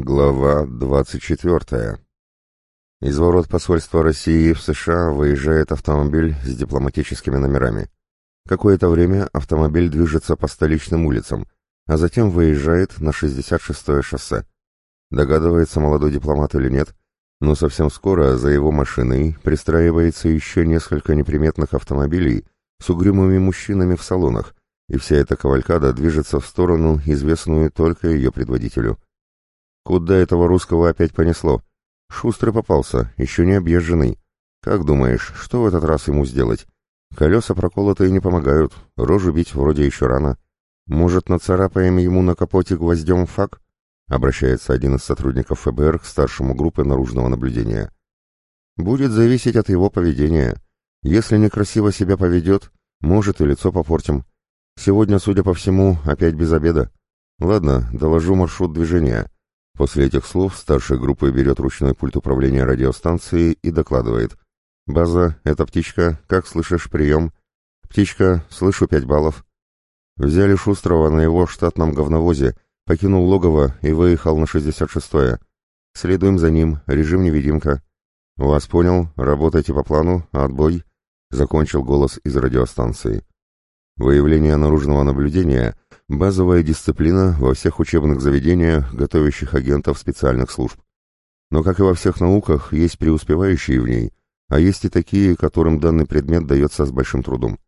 Глава 24. Из ворот посольства России в США выезжает автомобиль с дипломатическими номерами. Какое-то время автомобиль движется по столичным улицам, а затем выезжает на 66-е шоссе. Догадывается молодой дипломат или нет, но совсем скоро за его машиной пристраивается еще несколько неприметных автомобилей с угрюмыми мужчинами в салонах, и вся эта кавалькада движется в сторону, известную только ее предводителю – Куда этого русского опять понесло? Шустрый попался, еще не объезженный. Как думаешь, что в этот раз ему сделать? Колеса проколотые не помогают, рожу бить вроде еще рано. Может, нацарапаем ему на капоте гвоздем фак? Обращается один из сотрудников ФБР к старшему группы наружного наблюдения. Будет зависеть от его поведения. Если некрасиво себя поведет, может и лицо попортим. Сегодня, судя по всему, опять без обеда. Ладно, доложу маршрут движения. После этих слов старшая группа берет ручной пульт управления радиостанции и докладывает. «База, это птичка. Как слышишь, прием?» «Птичка, слышу пять баллов». Взяли Шустрова на его штатном говновозе, покинул логово и выехал на 66-е. Следуем за ним, режим невидимка. «Вас понял, работайте по плану, отбой», — закончил голос из радиостанции. Выявление наружного наблюдения — Базовая дисциплина во всех учебных заведениях, готовящих агентов специальных служб. Но, как и во всех науках, есть преуспевающие в ней, а есть и такие, которым данный предмет дается с большим трудом.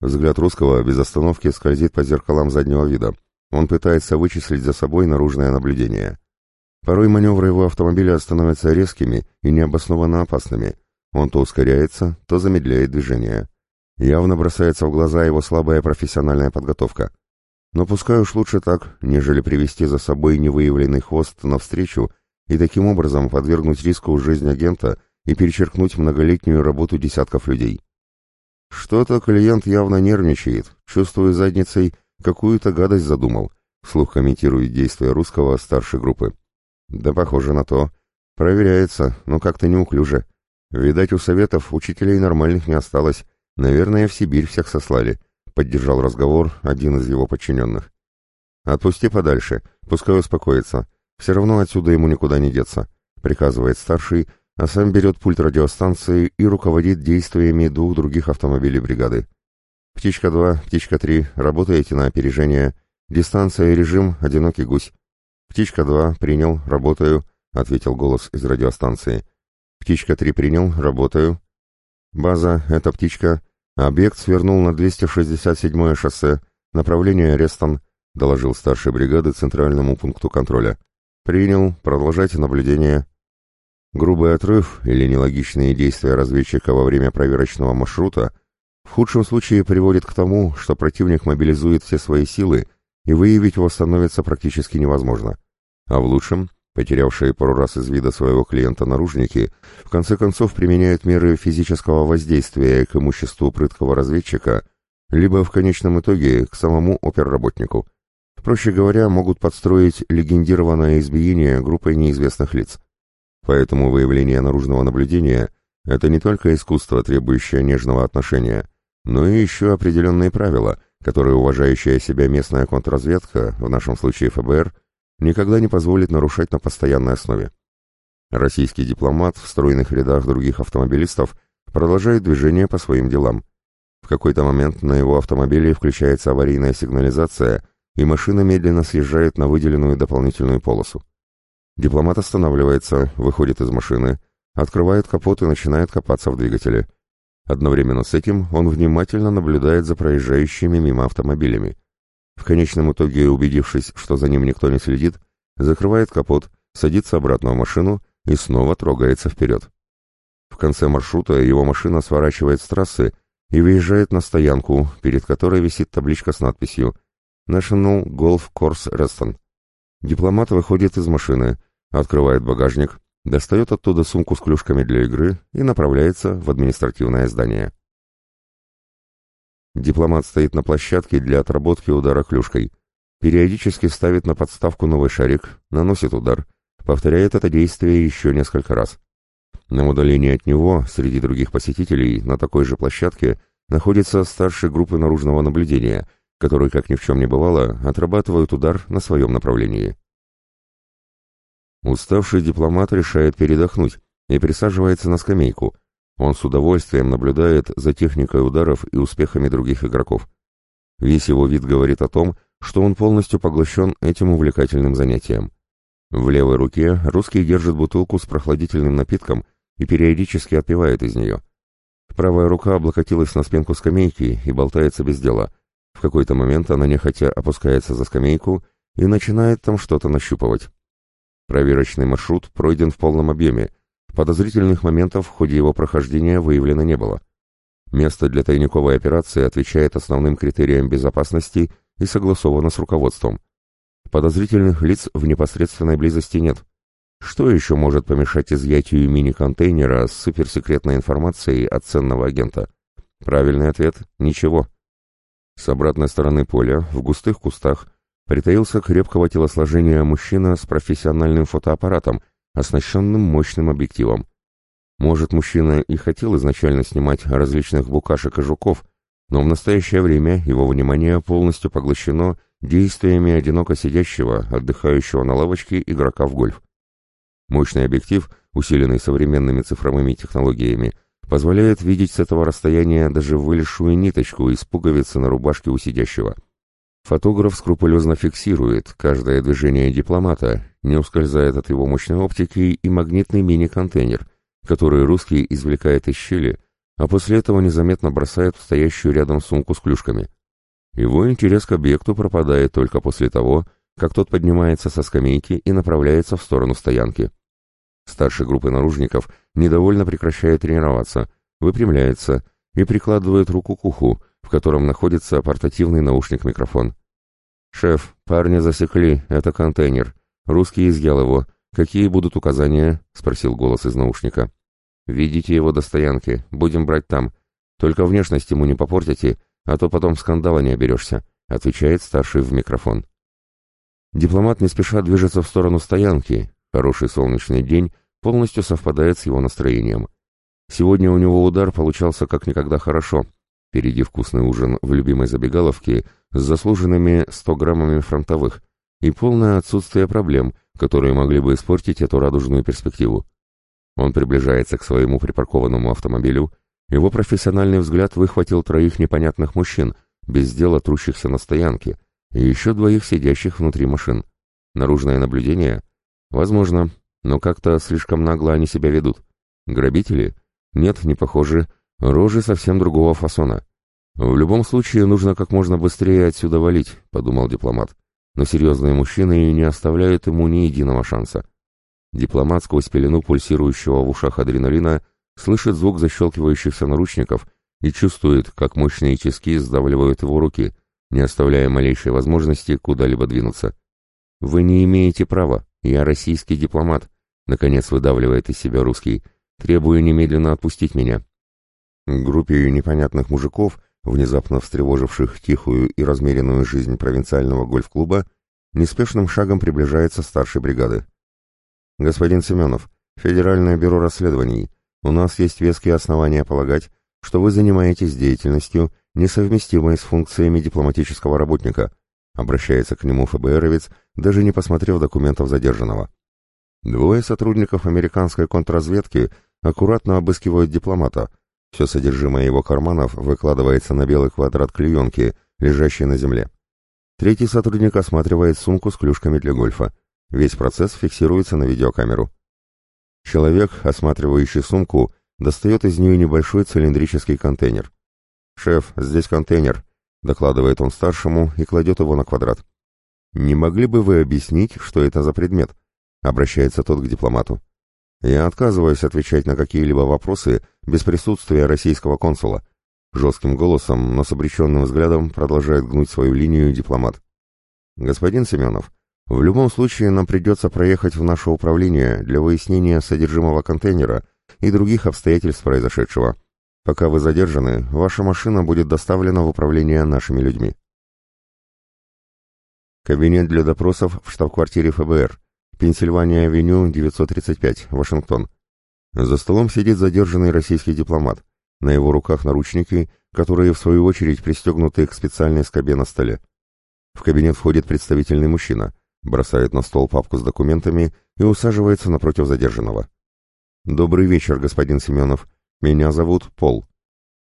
Взгляд русского без остановки скользит по зеркалам заднего вида. Он пытается вычислить за собой наружное наблюдение. Порой маневры его автомобиля становятся резкими и необоснованно опасными. Он то ускоряется, то замедляет движение. Явно бросается в глаза его слабая профессиональная подготовка. Но пускай уж лучше так, нежели привести за собой невыявленный хвост навстречу и таким образом подвергнуть риску жизнь агента и перечеркнуть многолетнюю работу десятков людей. Что-то клиент явно нервничает, чувствуя задницей, какую-то гадость задумал, вслух комментирует действия русского старшей группы. Да похоже на то. Проверяется, но как-то неуклюже. Видать, у советов учителей нормальных не осталось. Наверное, в Сибирь всех сослали поддержал разговор один из его подчиненных. «Отпусти подальше, пускай успокоится. Все равно отсюда ему никуда не деться», — приказывает старший, а сам берет пульт радиостанции и руководит действиями двух других автомобилей бригады. «Птичка-2, Птичка-3, работаете на опережение. Дистанция и режим — одинокий гусь». «Птичка-2, принял, работаю», — ответил голос из радиостанции. «Птичка-3 принял, работаю». «База, это птичка. Объект свернул на 267-е шоссе, направление Рестон, доложил старший бригады центральному пункту контроля. Принял, продолжайте наблюдение. Грубый отрыв или нелогичные действия разведчика во время проверочного маршрута в худшем случае приводит к тому, что противник мобилизует все свои силы, и выявить его становится практически невозможно. А в лучшем Потерявшие пару раз из вида своего клиента наружники в конце концов применяют меры физического воздействия к имуществу прыткого разведчика, либо в конечном итоге к самому оперработнику. Проще говоря, могут подстроить легендированное избиение группой неизвестных лиц. Поэтому выявление наружного наблюдения – это не только искусство, требующее нежного отношения, но и еще определенные правила, которые уважающая себя местная контрразведка, в нашем случае ФБР – никогда не позволит нарушать на постоянной основе. Российский дипломат в стройных рядах других автомобилистов продолжает движение по своим делам. В какой-то момент на его автомобиле включается аварийная сигнализация, и машина медленно съезжает на выделенную дополнительную полосу. Дипломат останавливается, выходит из машины, открывает капот и начинает копаться в двигателе. Одновременно с этим он внимательно наблюдает за проезжающими мимо автомобилями. В конечном итоге, убедившись, что за ним никто не следит, закрывает капот, садится обратно в машину и снова трогается вперед. В конце маршрута его машина сворачивает с трассы и выезжает на стоянку, перед которой висит табличка с надписью «National Golf Course Reston». Дипломат выходит из машины, открывает багажник, достает оттуда сумку с клюшками для игры и направляется в административное здание. Дипломат стоит на площадке для отработки удара клюшкой. Периодически ставит на подставку новый шарик, наносит удар, повторяет это действие еще несколько раз. На удалении от него, среди других посетителей, на такой же площадке, находится старший группы наружного наблюдения, которые, как ни в чем не бывало, отрабатывают удар на своем направлении. Уставший дипломат решает передохнуть и присаживается на скамейку. Он с удовольствием наблюдает за техникой ударов и успехами других игроков. Весь его вид говорит о том, что он полностью поглощен этим увлекательным занятием. В левой руке русский держит бутылку с прохладительным напитком и периодически отпивает из нее. Правая рука облокотилась на спинку скамейки и болтается без дела. В какой-то момент она нехотя опускается за скамейку и начинает там что-то нащупывать. Проверочный маршрут пройден в полном объеме. Подозрительных моментов в ходе его прохождения выявлено не было. Место для тайниковой операции отвечает основным критериям безопасности и согласовано с руководством. Подозрительных лиц в непосредственной близости нет. Что еще может помешать изъятию мини-контейнера с суперсекретной информацией от ценного агента? Правильный ответ – ничего. С обратной стороны поля, в густых кустах, притаился крепкого телосложения мужчина с профессиональным фотоаппаратом, оснащенным мощным объективом. Может, мужчина и хотел изначально снимать различных букашек и жуков, но в настоящее время его внимание полностью поглощено действиями одиноко сидящего, отдыхающего на лавочке игрока в гольф. Мощный объектив, усиленный современными цифровыми технологиями, позволяет видеть с этого расстояния даже вылезшую ниточку из пуговицы на рубашке у сидящего. Фотограф скрупулезно фиксирует каждое движение дипломата, не ускользает от его мощной оптики и магнитный мини-контейнер – который русский извлекает из щели, а после этого незаметно бросает в стоящую рядом сумку с клюшками. Его интерес к объекту пропадает только после того, как тот поднимается со скамейки и направляется в сторону стоянки. Старший группы наружников недовольно прекращает тренироваться, выпрямляется и прикладывает руку к уху, в котором находится портативный наушник-микрофон. «Шеф, парня засекли, это контейнер. Русский изъял его. Какие будут указания?» — спросил голос из наушника. «Ведите его до стоянки, будем брать там. Только внешность ему не попортите, а то потом скандала не оберешься», — отвечает старший в микрофон. Дипломат не спеша движется в сторону стоянки. Хороший солнечный день полностью совпадает с его настроением. Сегодня у него удар получался как никогда хорошо. Впереди вкусный ужин в любимой забегаловке с заслуженными 100 граммами фронтовых и полное отсутствие проблем, которые могли бы испортить эту радужную перспективу. Он приближается к своему припаркованному автомобилю, его профессиональный взгляд выхватил троих непонятных мужчин, без дела трущихся на стоянке, и еще двоих сидящих внутри машин. Наружное наблюдение? Возможно, но как-то слишком нагло они себя ведут. Грабители? Нет, не похожи. Рожи совсем другого фасона. В любом случае нужно как можно быстрее отсюда валить, подумал дипломат. Но серьезные мужчины не оставляют ему ни единого шанса. Дипломат сквозь пелену пульсирующего в ушах адреналина слышит звук защелкивающихся наручников и чувствует, как мощные тиски сдавливают его руки, не оставляя малейшей возможности куда-либо двинуться. «Вы не имеете права, я российский дипломат», — наконец выдавливает из себя русский, требуя немедленно отпустить меня. Группе непонятных мужиков, внезапно встревоживших тихую и размеренную жизнь провинциального гольф-клуба, неспешным шагом приближается старший бригады. «Господин Семенов, Федеральное бюро расследований, у нас есть веские основания полагать, что вы занимаетесь деятельностью, несовместимой с функциями дипломатического работника», обращается к нему ФБРовец, даже не посмотрев документов задержанного. Двое сотрудников американской контрразведки аккуратно обыскивают дипломата. Все содержимое его карманов выкладывается на белый квадрат клеенки, лежащий на земле. Третий сотрудник осматривает сумку с клюшками для гольфа. Весь процесс фиксируется на видеокамеру. Человек, осматривающий сумку, достает из нее небольшой цилиндрический контейнер. «Шеф, здесь контейнер», — докладывает он старшему и кладет его на квадрат. «Не могли бы вы объяснить, что это за предмет?» — обращается тот к дипломату. «Я отказываюсь отвечать на какие-либо вопросы без присутствия российского консула». Жестким голосом, но с обреченным взглядом продолжает гнуть свою линию дипломат. «Господин Семенов, в любом случае нам придется проехать в наше управление для выяснения содержимого контейнера и других обстоятельств произошедшего. Пока вы задержаны, ваша машина будет доставлена в управление нашими людьми. Кабинет для допросов в штаб-квартире ФБР. Пенсильвания-авеню, 935, Вашингтон. За столом сидит задержанный российский дипломат. На его руках наручники, которые в свою очередь пристегнуты к специальной скобе на столе. В кабинет входит представительный мужчина бросает на стол папку с документами и усаживается напротив задержанного. «Добрый вечер, господин Семенов. Меня зовут Пол.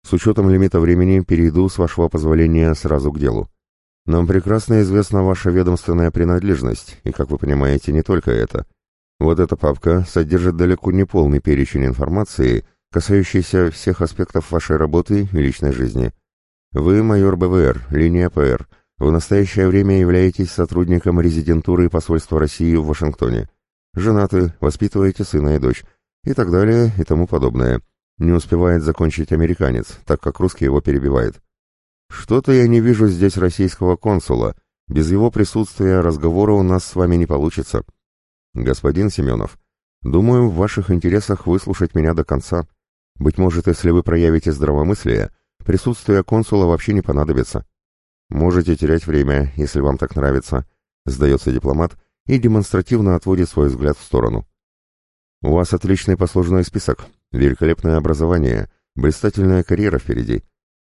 С учетом лимита времени перейду, с вашего позволения, сразу к делу. Нам прекрасно известна ваша ведомственная принадлежность, и, как вы понимаете, не только это. Вот эта папка содержит далеко не полный перечень информации, касающийся всех аспектов вашей работы и личной жизни. Вы майор БВР, линия ПР. В настоящее время являетесь сотрудником резидентуры посольства России в Вашингтоне. Женаты, воспитываете сына и дочь. И так далее, и тому подобное. Не успевает закончить американец, так как русский его перебивает. Что-то я не вижу здесь российского консула. Без его присутствия разговора у нас с вами не получится. Господин Семенов, думаю, в ваших интересах выслушать меня до конца. Быть может, если вы проявите здравомыслие, присутствие консула вообще не понадобится. Можете терять время, если вам так нравится, сдается дипломат и демонстративно отводит свой взгляд в сторону. У вас отличный послужной список, великолепное образование, блистательная карьера впереди.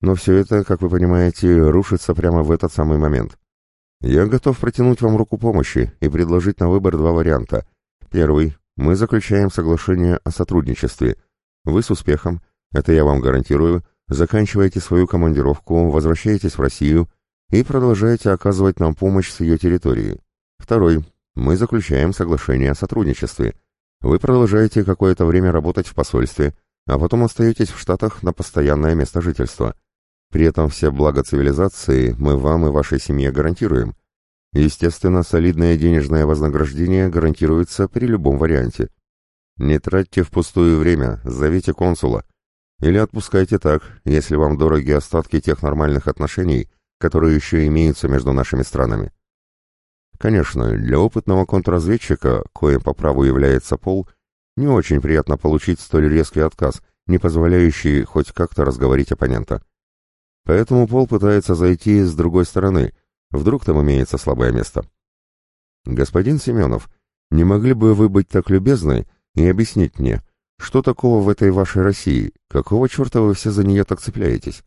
Но все это, как вы понимаете, рушится прямо в этот самый момент. Я готов протянуть вам руку помощи и предложить на выбор два варианта. Первый. Мы заключаем соглашение о сотрудничестве. Вы с успехом, это я вам гарантирую, заканчиваете свою командировку, возвращаетесь в Россию и продолжаете оказывать нам помощь с ее территории. Второй. Мы заключаем соглашение о сотрудничестве. Вы продолжаете какое-то время работать в посольстве, а потом остаетесь в Штатах на постоянное место жительства. При этом все блага цивилизации мы вам и вашей семье гарантируем. Естественно, солидное денежное вознаграждение гарантируется при любом варианте. Не тратьте впустую время, зовите консула. Или отпускайте так, если вам дороги остатки тех нормальных отношений, которые еще имеются между нашими странами. Конечно, для опытного контрразведчика, коим по праву является Пол, не очень приятно получить столь резкий отказ, не позволяющий хоть как-то разговорить оппонента. Поэтому Пол пытается зайти с другой стороны, вдруг там имеется слабое место. «Господин Семенов, не могли бы вы быть так любезны и объяснить мне, что такого в этой вашей России, какого черта вы все за нее так цепляетесь?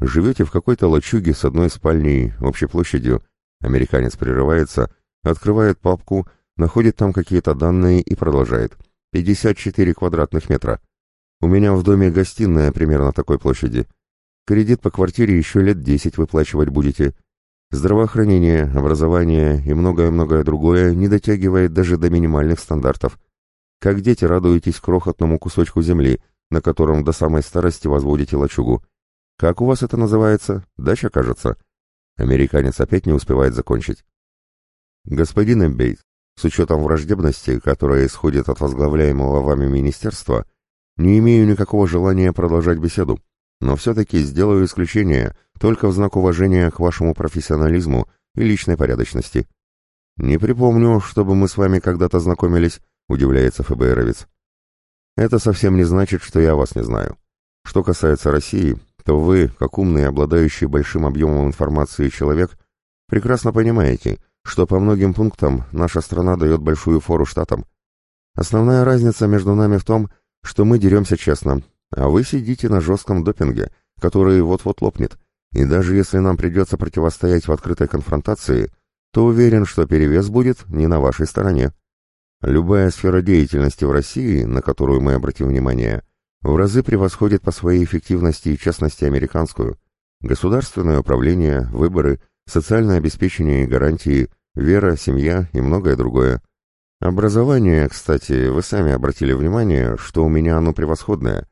Живете в какой-то лачуге с одной спальней, общей площадью, американец прерывается, открывает папку, находит там какие-то данные и продолжает. 54 квадратных метра. У меня в доме гостиная примерно такой площади. Кредит по квартире еще лет десять выплачивать будете. Здравоохранение, образование и многое-многое другое не дотягивает даже до минимальных стандартов. Как дети радуетесь крохотному кусочку земли, на котором до самой старости возводите лачугу. Как у вас это называется? Дача, кажется. Американец опять не успевает закончить. Господин Эмбейт, с учетом враждебности, которая исходит от возглавляемого вами министерства, не имею никакого желания продолжать беседу но все-таки сделаю исключение только в знак уважения к вашему профессионализму и личной порядочности. Не припомню, чтобы мы с вами когда-то знакомились, удивляется ФБРовец. Это совсем не значит, что я вас не знаю. Что касается России, то вы, как умный, обладающий большим объемом информации человек, прекрасно понимаете, что по многим пунктам наша страна дает большую фору штатам. Основная разница между нами в том, что мы деремся честно, а вы сидите на жестком допинге, который вот-вот лопнет, и даже если нам придется противостоять в открытой конфронтации, то уверен, что перевес будет не на вашей стороне. Любая сфера деятельности в России, на которую мы обратим внимание, в разы превосходит по своей эффективности и честности американскую. Государственное управление, выборы, социальное обеспечение и гарантии, вера, семья и многое другое. Образование, кстати, вы сами обратили внимание, что у меня оно превосходное.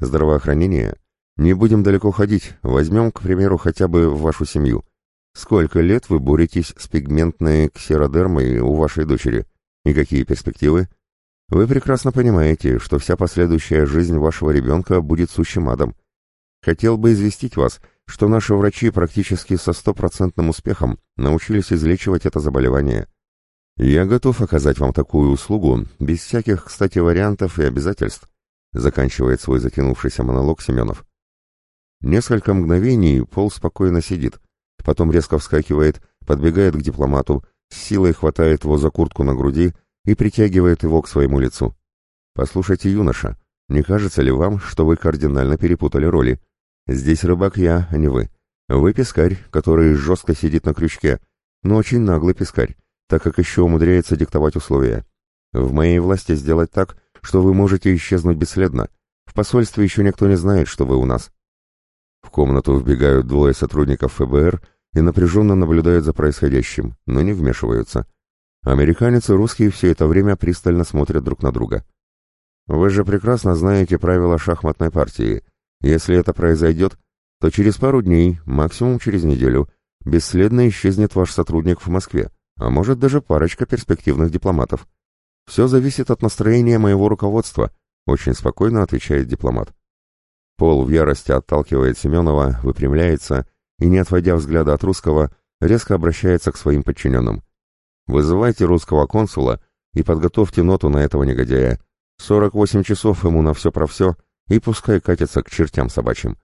Здравоохранение? Не будем далеко ходить, возьмем, к примеру, хотя бы вашу семью. Сколько лет вы боретесь с пигментной ксеродермой у вашей дочери? И какие перспективы? Вы прекрасно понимаете, что вся последующая жизнь вашего ребенка будет сущим адом. Хотел бы известить вас, что наши врачи практически со стопроцентным успехом научились излечивать это заболевание. Я готов оказать вам такую услугу, без всяких, кстати, вариантов и обязательств заканчивает свой затянувшийся монолог Семенов. Несколько мгновений Пол спокойно сидит, потом резко вскакивает, подбегает к дипломату, с силой хватает его за куртку на груди и притягивает его к своему лицу. «Послушайте, юноша, не кажется ли вам, что вы кардинально перепутали роли? Здесь рыбак я, а не вы. Вы пескарь, который жестко сидит на крючке, но очень наглый пескарь, так как еще умудряется диктовать условия. В моей власти сделать так, что вы можете исчезнуть бесследно. В посольстве еще никто не знает, что вы у нас». В комнату вбегают двое сотрудников ФБР и напряженно наблюдают за происходящим, но не вмешиваются. Американец и русские все это время пристально смотрят друг на друга. «Вы же прекрасно знаете правила шахматной партии. Если это произойдет, то через пару дней, максимум через неделю, бесследно исчезнет ваш сотрудник в Москве, а может даже парочка перспективных дипломатов. Все зависит от настроения моего руководства», — очень спокойно отвечает дипломат. Пол в ярости отталкивает Семенова, выпрямляется и, не отводя взгляда от русского, резко обращается к своим подчиненным. «Вызывайте русского консула и подготовьте ноту на этого негодяя. 48 часов ему на все про все, и пускай катится к чертям собачьим».